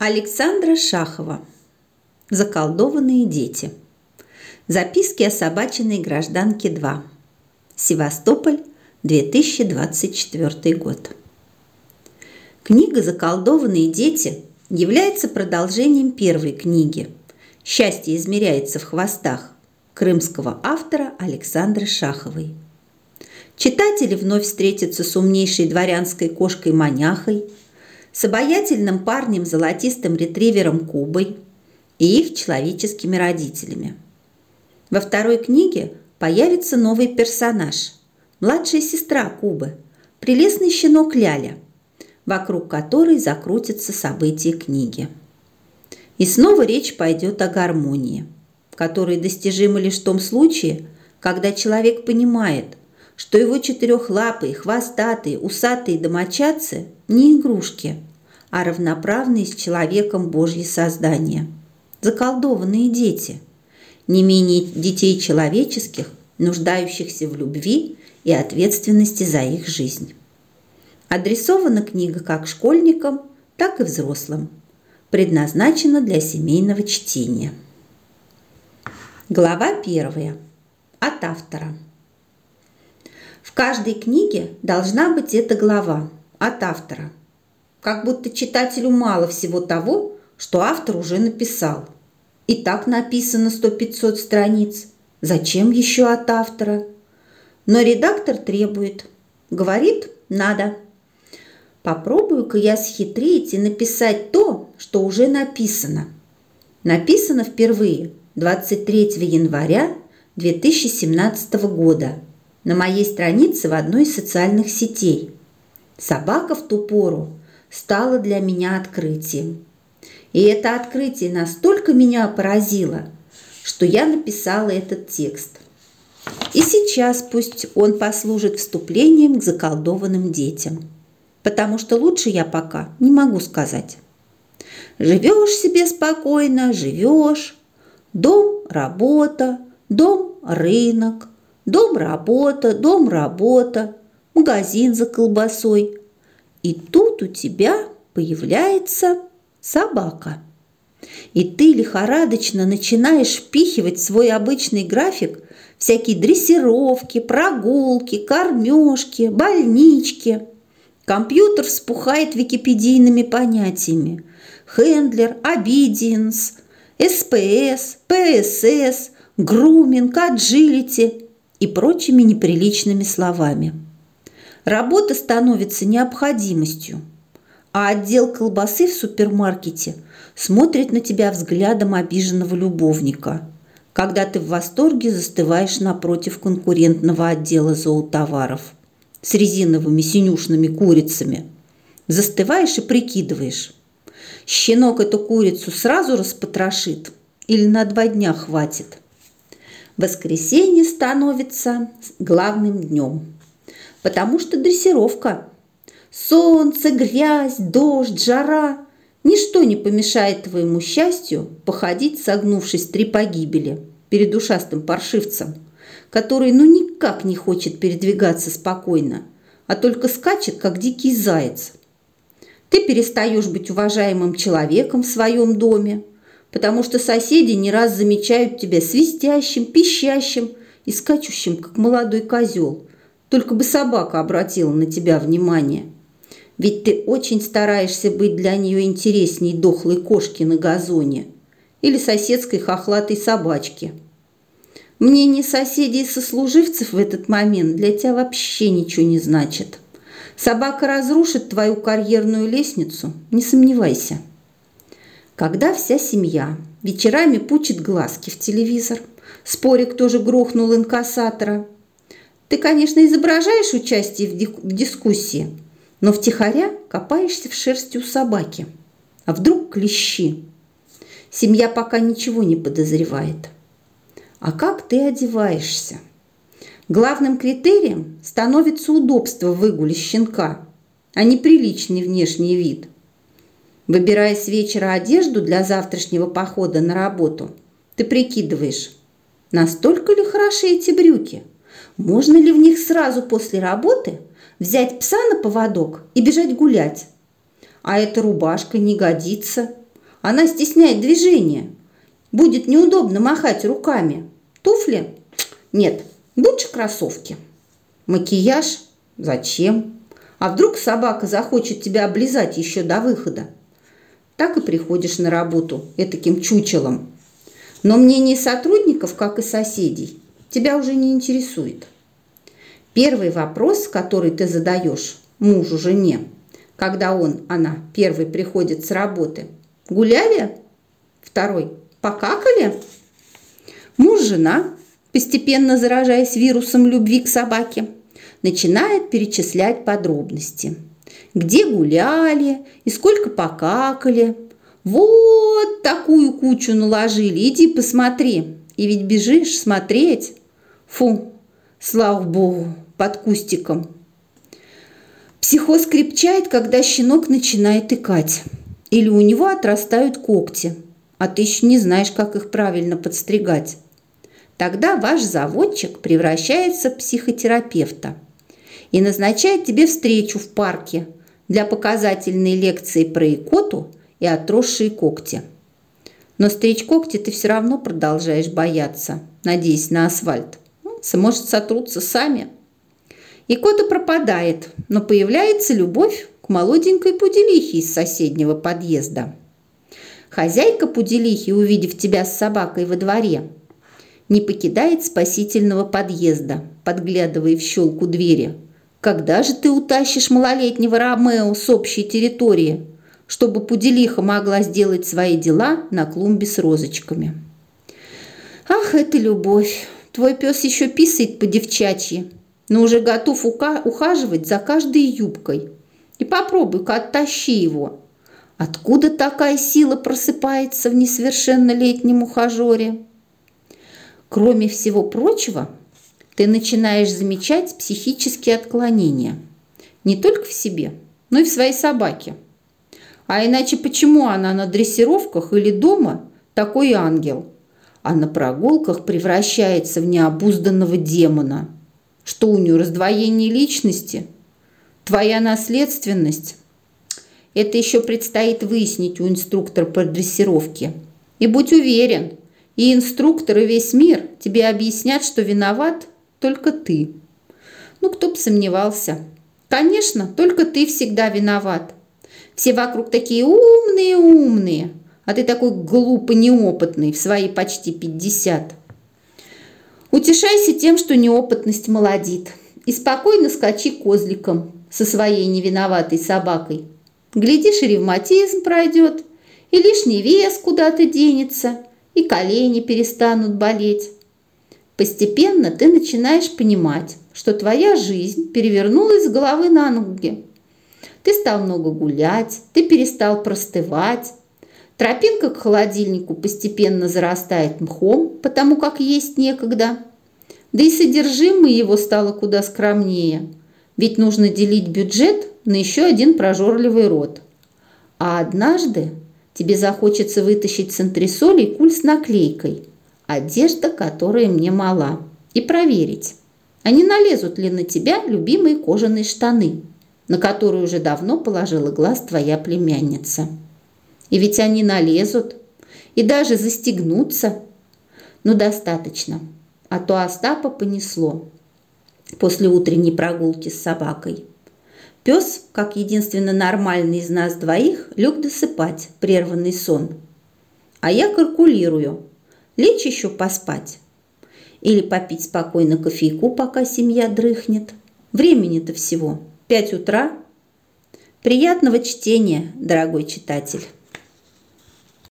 Александра Шахова. Заколдованные дети. Записки о собачиной гражданке 2. Севастополь, 2024 год. Книга «Заколдованные дети» является продолжением первой книги «Счастье измеряется в хвостах» крымского автора Александры Шаховой. Читатели вновь встретятся с умнейшей дворянской кошкой-маняхой – с обаятельным парнем золотистым ретривером Кубой и их человеческими родителями. Во второй книге появится новый персонаж – младшая сестра Кубы, прелестный щенок Ляля, вокруг которой закрутятся события книги. И снова речь пойдет о гармонии, которая достижима лишь в том случае, когда человек понимает, что его четырехлапые, хвостатые, усатые домочадцы не игрушки, а равноправные с человеком Божьи создания. Заколдованные дети, не менее детей человеческих, нуждающихся в любви и ответственности за их жизнь. Адресована книга как школьникам, так и взрослым. Предназначена для семейного чтения. Глава первая. От автора. В каждой книге должна быть эта глава от автора – как будто читателю мало всего того, что автор уже написал. И так написано сто-пятьсот страниц. Зачем еще от автора? Но редактор требует. Говорит, надо. Попробую-ка я схитрить и написать то, что уже написано. Написано впервые 23 января 2017 года на моей странице в одной из социальных сетей. Собака в ту пору стало для меня открытием. И это открытие настолько меня поразило, что я написала этот текст. И сейчас пусть он послужит вступлением к заколдованным детям, потому что лучше я пока не могу сказать. Живешь себе спокойно, живешь. Дом, работа, дом, рынок, дом, работа, дом, работа, магазин за колбасой, и тут у тебя появляется собака. И ты лихорадочно начинаешь впихивать свой обычный график всякие дрессировки, прогулки, кормежки, больнички. Компьютер вспухает википедийными понятиями. Хендлер, обидиенс, СПС, ПСС, груминг, аджилити и прочими неприличными словами. Работа становится необходимостью, а отдел колбасы в супермаркете смотрит на тебя взглядом обиженного любовника, когда ты в восторге застываешь напротив конкурентного отдела зоотоваров с резиновыми синюшными курицами. Застываешь и прикидываешь. Щенок эту курицу сразу распотрошит или на два дня хватит. Воскресенье становится главным днем – потому что дрессировка. Солнце, грязь, дождь, жара – ничто не помешает твоему счастью походить, согнувшись три погибели перед ушастым паршивцем, который ну никак не хочет передвигаться спокойно, а только скачет, как дикий заяц. Ты перестаешь быть уважаемым человеком в своем доме, потому что соседи не раз замечают тебя свистящим, пищащим и скачущим, как молодой козел – только бы собака обратила на тебя внимание. Ведь ты очень стараешься быть для нее интересней дохлой кошки на газоне или соседской хохлатой собачки. Мнение соседей и сослуживцев в этот момент для тебя вообще ничего не значит. Собака разрушит твою карьерную лестницу, не сомневайся. Когда вся семья вечерами пучит глазки в телевизор, споря, кто же грохнул инкассатора – ты, конечно, изображаешь участие в дискуссии, но втихаря копаешься в шерсти у собаки. А вдруг клещи? Семья пока ничего не подозревает. А как ты одеваешься? Главным критерием становится удобство в щенка, а не приличный внешний вид. Выбирая с вечера одежду для завтрашнего похода на работу, ты прикидываешь, настолько ли хороши эти брюки – можно ли в них сразу после работы взять пса на поводок и бежать гулять? А эта рубашка не годится, Она стесняет движение. Будет неудобно махать руками. Туфли? Нет, лучше кроссовки. Макияж? Зачем? А вдруг собака захочет тебя облизать еще до выхода? Так и приходишь на работу этаким чучелом. Но мнение сотрудников, как и соседей, тебя уже не интересует. Первый вопрос, который ты задаешь мужу, жене, когда он, она, первый приходит с работы. Гуляли? Второй. Покакали? Муж, жена, постепенно заражаясь вирусом любви к собаке, начинает перечислять подробности. Где гуляли и сколько покакали. Вот такую кучу наложили, иди посмотри. И ведь бежишь смотреть. Фу, слава богу, под кустиком Психоз крепчает, когда щенок начинает икать. Или у него отрастают когти, а ты еще не знаешь, как их правильно подстригать. Тогда ваш заводчик превращается в психотерапевта и назначает тебе встречу в парке для показательной лекции про икоту и отросшие когти. Но стричь когти ты все равно продолжаешь бояться, надеясь на асфальт. Ну, может, сотрутся сами – и кота пропадает, но появляется любовь к молоденькой пуделихе из соседнего подъезда. Хозяйка пуделихи, увидев тебя с собакой во дворе, не покидает спасительного подъезда, подглядывая в щелку двери. Когда же ты утащишь малолетнего Ромео с общей территории, чтобы пуделиха могла сделать свои дела на клумбе с розочками? Ах, это любовь! Твой пес еще писает по-девчачьи, но уже готов ухаживать за каждой юбкой. И попробуй-ка оттащи его. Откуда такая сила просыпается в несовершеннолетнем ухажере? Кроме всего прочего, ты начинаешь замечать психические отклонения. Не только в себе, но и в своей собаке. А иначе почему она на дрессировках или дома такой ангел, а на прогулках превращается в необузданного демона – что у нее раздвоение личности? Твоя наследственность? Это еще предстоит выяснить у инструктора по дрессировке. И будь уверен, и инструктор, и весь мир тебе объяснят, что виноват только ты. Ну, кто бы сомневался. Конечно, только ты всегда виноват. Все вокруг такие умные-умные, а ты такой глупо неопытный в свои почти 50. Утешайся тем, что неопытность молодит, и спокойно скачи козликом со своей невиноватой собакой. Глядишь, и ревматизм пройдет, и лишний вес куда-то денется, и колени перестанут болеть. Постепенно ты начинаешь понимать, что твоя жизнь перевернулась с головы на ноги. Ты стал много гулять, ты перестал простывать, Тропинка к холодильнику постепенно зарастает мхом, потому как есть некогда. Да и содержимое его стало куда скромнее, ведь нужно делить бюджет на еще один прожорливый рот. А однажды тебе захочется вытащить с антресолей куль с наклейкой «Одежда, которая мне мала» и проверить, а не налезут ли на тебя любимые кожаные штаны, на которые уже давно положила глаз твоя племянница. И ведь они налезут и даже застегнутся. Ну, достаточно. А то Остапа понесло после утренней прогулки с собакой. Пес, как единственно нормальный из нас двоих, лег досыпать прерванный сон. А я калькулирую. Лечь еще поспать. Или попить спокойно кофейку, пока семья дрыхнет. Времени-то всего. Пять утра. Приятного чтения, дорогой читатель.